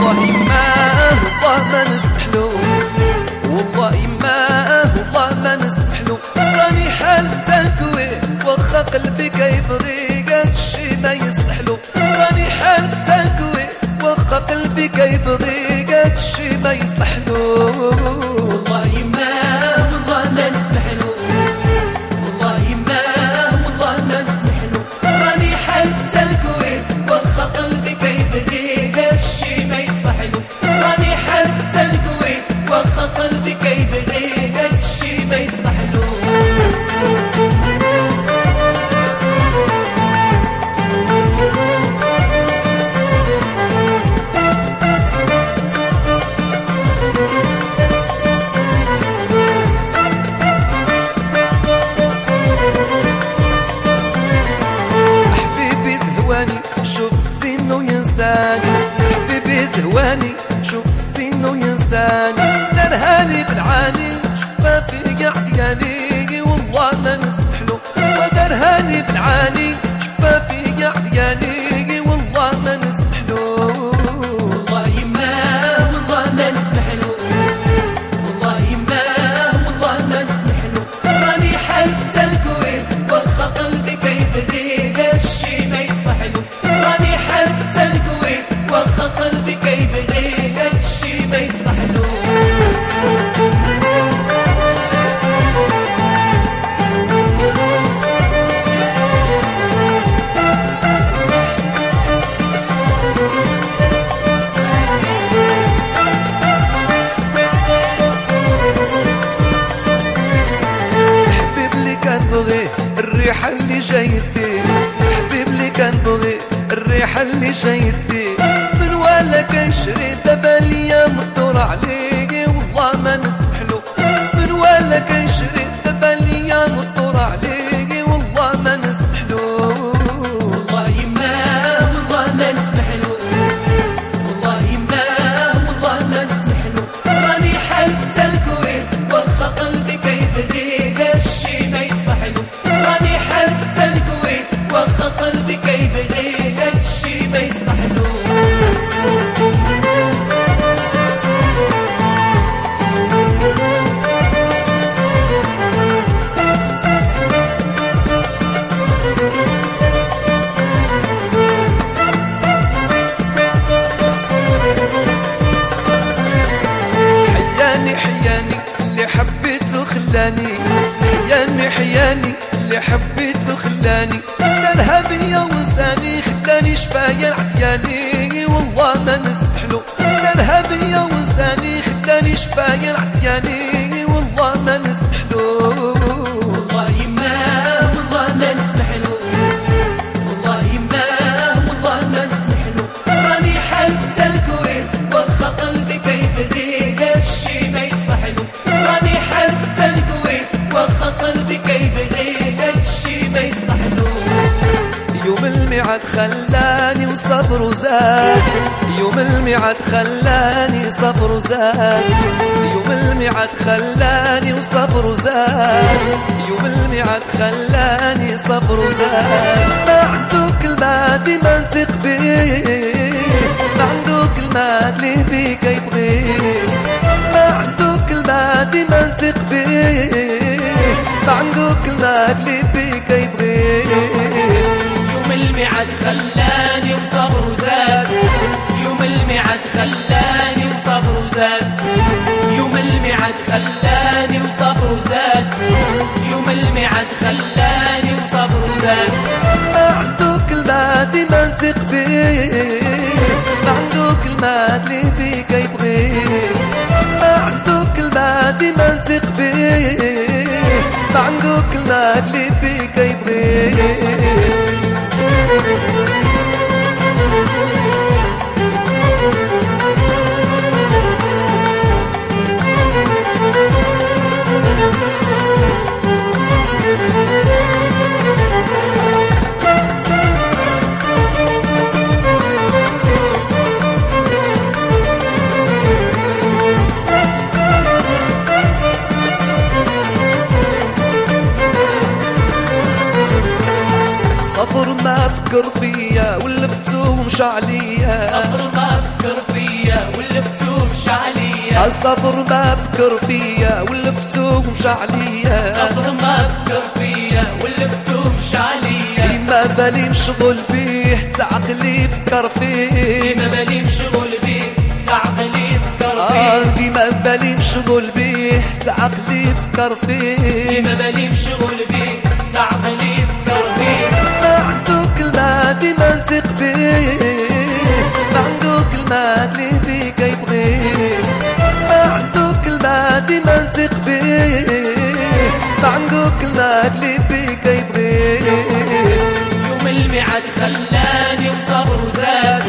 والله ما والله ما نسمحلو والله ما والله ما نسمحلو راني حال تاكوي واخا قلبي كيبغي هادشي ما يصلحلو راني حال تاكوي واخا قلبي كيبغي هادشي ما يصلحلو والله ما والله ما نسمح وينساني درهاني بالعاني شفافي عدياني والله ما نسمحلو ودرهاني بالعاني شفافي عدياني الريحة اللي جايتي حبيب اللي كان بغي الريحة اللي جايتي الكويت قلبي كيبغي خلاني شفايا عدياني والله ما نسمحلو كانها بيا وساني خلاني شفايا عدياني والله ما نسمحلو الميعاد خلاني وصبر وزاد يوم الميعاد خلاني صبر وزاد يوم الميعاد خلاني وصبر وزاد يوم الميعاد خلاني صبر وزاد ما عنده كلمات ما نثق بيه. ما عنده كلمات اللي بيك يوم الميعاد خلاني وصبر وزاد يوم الميعاد خلاني وصبر وزاد ما عنده كلمات ما نثق عنده كلمات اللي بيك يبغيه ما عنده كلمات ما نثق بيه ما عنده كلمات اللي صبر ما فكر فيا ولفتو مش عليا صبر ما فكر فيا ولفتو مش عليا الصبر ما فكر فيا ولفتو مش عليا صبر ما فكر فيا ولفتو مش عليا ما بالي مشغول بيه تعقلي فكر فيه. ما بالي مشغول بيه تعقلي فكر آه فيه. ديما بالي مشغول بيه تعقلي فكر فيه. ما بالي مشغول بيه تعقلي ما كلمة اللي بيك يبغيه يوم الميعاد خلاني وصبر وزاد.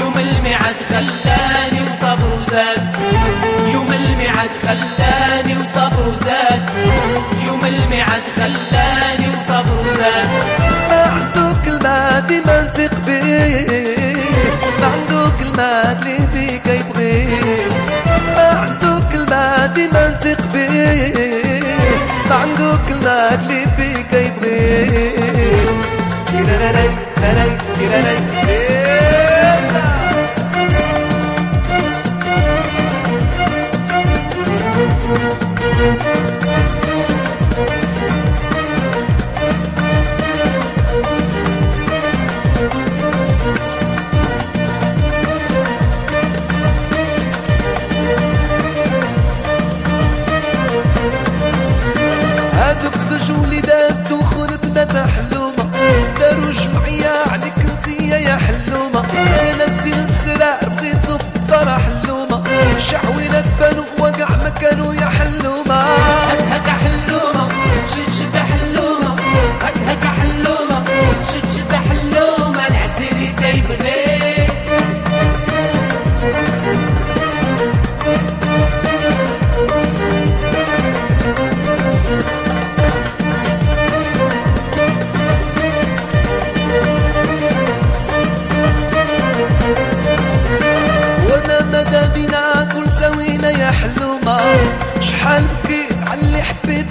يوم الميعاد خلاني وصبر وزاد. يوم الميعاد خلاني وصبر وزاد. يوم الميعاد خلاني وصبر وزاد. ما عنده كلمة ديما نثق بيه ما عنده كلمة اللي بيك يبغيه ما عنده كلمة ديما نثق بيه ما عنده كلمة اللي بيك يبغيه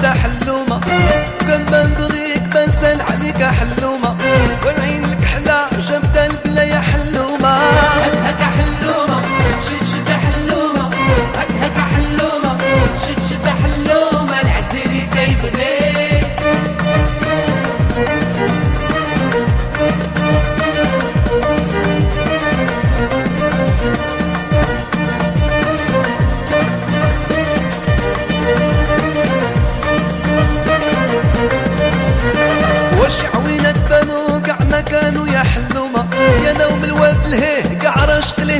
علي i'm aşk ile